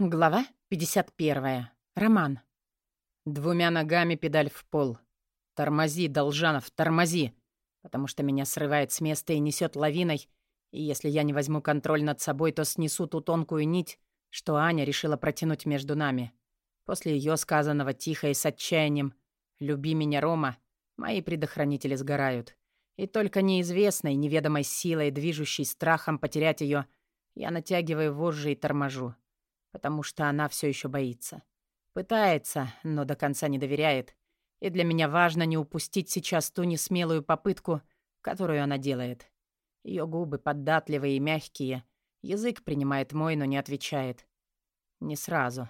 Глава 51. Роман. Двумя ногами педаль в пол. Тормози, Должанов, тормози. Потому что меня срывает с места и несет лавиной. И если я не возьму контроль над собой, то снесу ту тонкую нить, что Аня решила протянуть между нами. После ее сказанного тихо и с отчаянием «Люби меня, Рома», мои предохранители сгорают. И только неизвестной, неведомой силой, движущей страхом потерять ее, я натягиваю вожжи и торможу потому что она все еще боится. Пытается, но до конца не доверяет. И для меня важно не упустить сейчас ту несмелую попытку, которую она делает. Ее губы податливые и мягкие. Язык принимает мой, но не отвечает. Не сразу.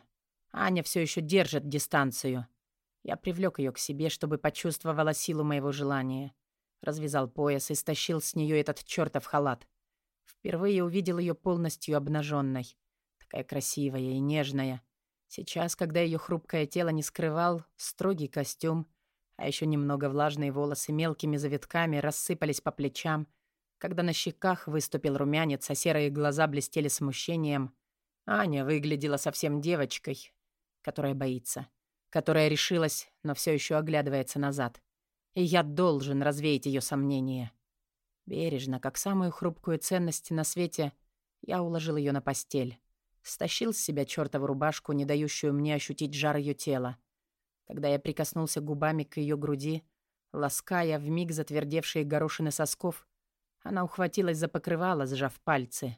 Аня все еще держит дистанцию. Я привлек ее к себе, чтобы почувствовала силу моего желания. Развязал пояс и стащил с нее этот чертов халат. Впервые увидел ее полностью обнаженной. Такая красивая и нежная. Сейчас, когда ее хрупкое тело не скрывал строгий костюм, а еще немного влажные волосы мелкими завитками рассыпались по плечам, когда на щеках выступил румянец, а серые глаза блестели смущением, Аня выглядела совсем девочкой, которая боится, которая решилась, но все еще оглядывается назад. И я должен развеять ее сомнения. Бережно, как самую хрупкую ценность на свете, я уложил ее на постель. Стащил с себя чертову рубашку, не дающую мне ощутить жар ее тела. Когда я прикоснулся губами к ее груди, лаская вмиг затвердевшие горошины сосков, она ухватилась за покрывало, сжав пальцы.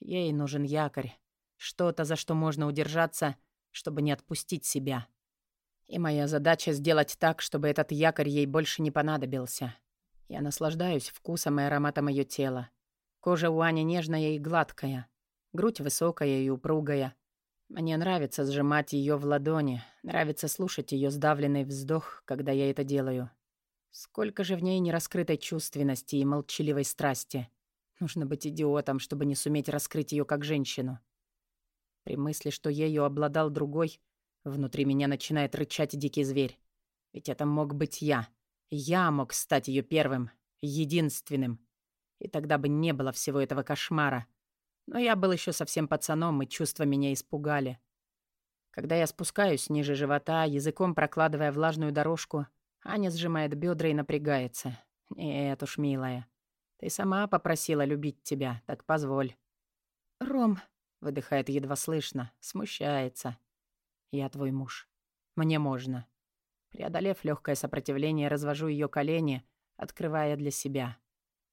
Ей нужен якорь, что-то, за что можно удержаться, чтобы не отпустить себя. И моя задача сделать так, чтобы этот якорь ей больше не понадобился. Я наслаждаюсь вкусом и ароматом ее тела. Кожа у Ани нежная и гладкая. Грудь высокая и упругая. Мне нравится сжимать ее в ладони, нравится слушать ее сдавленный вздох, когда я это делаю. Сколько же в ней нераскрытой чувственности и молчаливой страсти. Нужно быть идиотом, чтобы не суметь раскрыть ее как женщину. При мысли, что ею обладал другой, внутри меня начинает рычать дикий зверь. Ведь это мог быть я. Я мог стать ее первым, единственным. И тогда бы не было всего этого кошмара — но я был еще совсем пацаном, и чувства меня испугали. Когда я спускаюсь ниже живота, языком прокладывая влажную дорожку, Аня сжимает бедра и напрягается. «Нет уж, милая, ты сама попросила любить тебя, так позволь». «Ром», — выдыхает едва слышно, смущается. «Я твой муж. Мне можно». Преодолев легкое сопротивление, развожу ее колени, открывая для себя.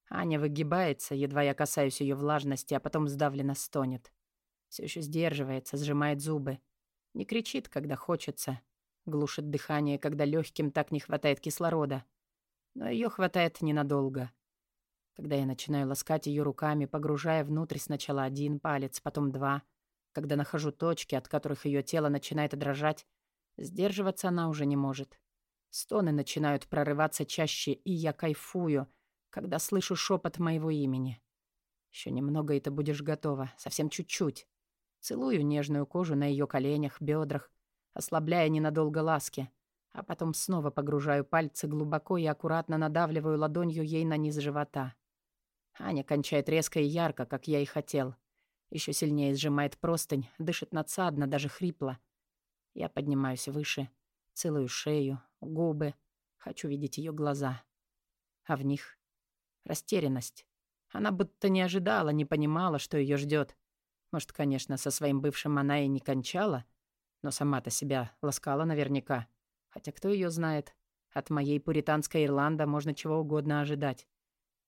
Аня выгибается, едва я касаюсь ее влажности, а потом сдавленно стонет. Все еще сдерживается, сжимает зубы. Не кричит, когда хочется. Глушит дыхание, когда легким так не хватает кислорода. Но ее хватает ненадолго. Когда я начинаю ласкать ее руками, погружая внутрь сначала один палец, потом два, когда нахожу точки, от которых ее тело начинает дрожать, сдерживаться она уже не может. Стоны начинают прорываться чаще, и я кайфую — когда слышу шепот моего имени. Еще немного, и ты будешь готова. Совсем чуть-чуть. Целую нежную кожу на ее коленях, бедрах, ослабляя ненадолго ласки, а потом снова погружаю пальцы глубоко и аккуратно надавливаю ладонью ей на низ живота. Аня кончает резко и ярко, как я и хотел. Еще сильнее сжимает простынь, дышит надсадно, даже хрипло. Я поднимаюсь выше, целую шею, губы. Хочу видеть ее глаза. А в них Растерянность. Она будто не ожидала, не понимала, что ее ждет. Может, конечно, со своим бывшим она и не кончала, но сама-то себя ласкала наверняка. Хотя кто ее знает? От моей пуританской Ирланда можно чего угодно ожидать.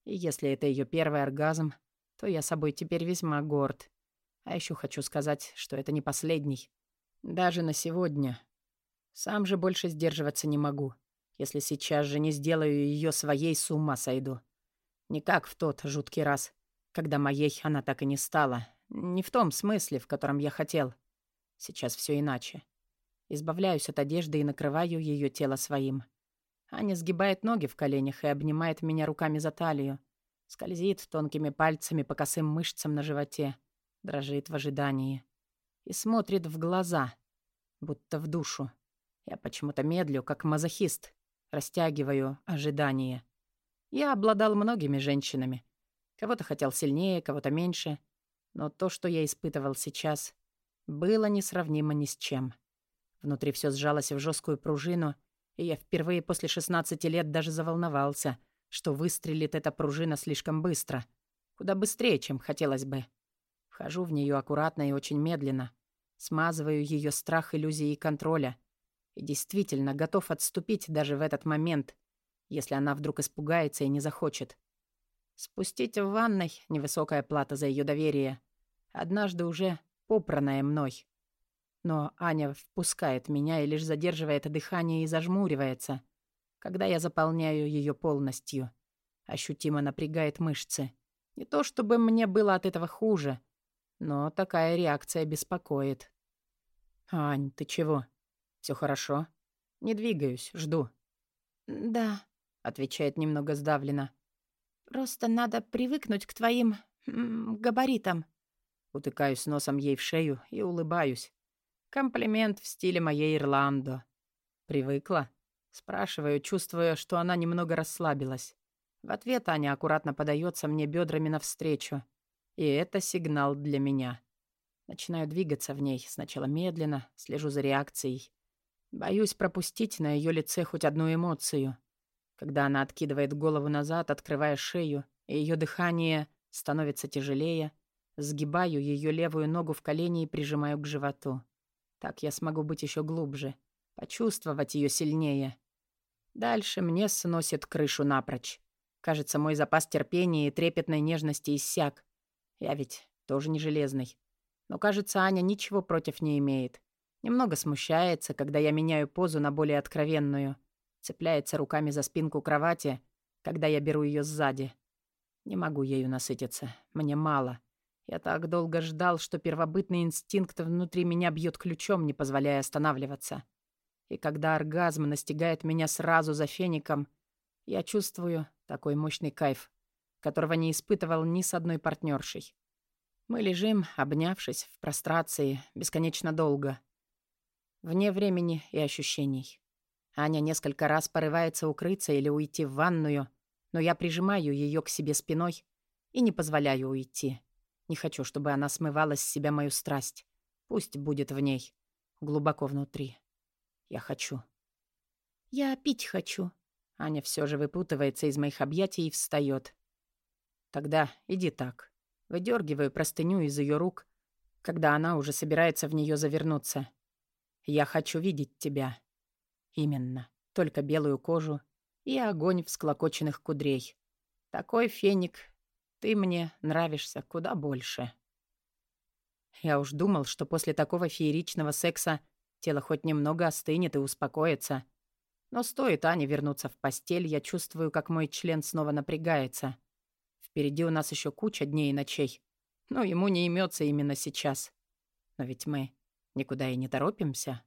И если это ее первый оргазм, то я собой теперь весьма горд. А еще хочу сказать, что это не последний. Даже на сегодня. Сам же больше сдерживаться не могу. Если сейчас же не сделаю ее своей, с ума сойду. Не как в тот жуткий раз, когда моей она так и не стала. Не в том смысле, в котором я хотел. Сейчас все иначе. Избавляюсь от одежды и накрываю ее тело своим. Аня сгибает ноги в коленях и обнимает меня руками за талию. Скользит тонкими пальцами по косым мышцам на животе. Дрожит в ожидании. И смотрит в глаза, будто в душу. Я почему-то медлю, как мазохист. Растягиваю ожидание. Я обладал многими женщинами. Кого-то хотел сильнее, кого-то меньше. Но то, что я испытывал сейчас, было несравнимо ни с чем. Внутри все сжалось в жесткую пружину, и я впервые после 16 лет даже заволновался, что выстрелит эта пружина слишком быстро. Куда быстрее, чем хотелось бы. Вхожу в нее аккуратно и очень медленно. Смазываю ее страх иллюзии контроля. И действительно готов отступить даже в этот момент, если она вдруг испугается и не захочет. Спустить в ванной — невысокая плата за ее доверие. Однажды уже попранная мной. Но Аня впускает меня и лишь задерживает дыхание и зажмуривается, когда я заполняю ее полностью. Ощутимо напрягает мышцы. Не то чтобы мне было от этого хуже, но такая реакция беспокоит. «Ань, ты чего? Все хорошо?» «Не двигаюсь, жду». «Да», — отвечает немного сдавленно. «Просто надо привыкнуть к твоим... габаритам». Утыкаюсь носом ей в шею и улыбаюсь. Комплимент в стиле моей Ирландо. «Привыкла?» Спрашиваю, чувствуя, что она немного расслабилась. В ответ Аня аккуратно подается мне бедрами навстречу. И это сигнал для меня. Начинаю двигаться в ней, сначала медленно, слежу за реакцией. Боюсь пропустить на ее лице хоть одну эмоцию. Когда она откидывает голову назад, открывая шею, и ее дыхание становится тяжелее, сгибаю ее левую ногу в колени и прижимаю к животу. Так я смогу быть еще глубже, почувствовать ее сильнее. Дальше мне сносит крышу напрочь. Кажется, мой запас терпения и трепетной нежности иссяк. Я ведь тоже не железный. Но, кажется, Аня ничего против не имеет. Немного смущается, когда я меняю позу на более откровенную. Цепляется руками за спинку кровати, когда я беру ее сзади. Не могу ею насытиться. Мне мало. Я так долго ждал, что первобытный инстинкт внутри меня бьет ключом, не позволяя останавливаться. И когда оргазм настигает меня сразу за феником, я чувствую такой мощный кайф, которого не испытывал ни с одной партнершей. Мы лежим, обнявшись в прострации, бесконечно долго. Вне времени и ощущений. Аня несколько раз порывается укрыться или уйти в ванную, но я прижимаю ее к себе спиной и не позволяю уйти. Не хочу, чтобы она смывала с себя мою страсть. Пусть будет в ней, глубоко внутри. Я хочу. Я пить хочу. Аня все же выпутывается из моих объятий и встает. Тогда иди так. Выдергиваю простыню из ее рук, когда она уже собирается в нее завернуться. Я хочу видеть тебя. Именно. Только белую кожу и огонь всклокоченных кудрей. Такой феник. Ты мне нравишься куда больше. Я уж думал, что после такого фееричного секса тело хоть немного остынет и успокоится. Но стоит Ане вернуться в постель, я чувствую, как мой член снова напрягается — Впереди у нас еще куча дней и ночей. Но ему не имется именно сейчас. Но ведь мы никуда и не торопимся.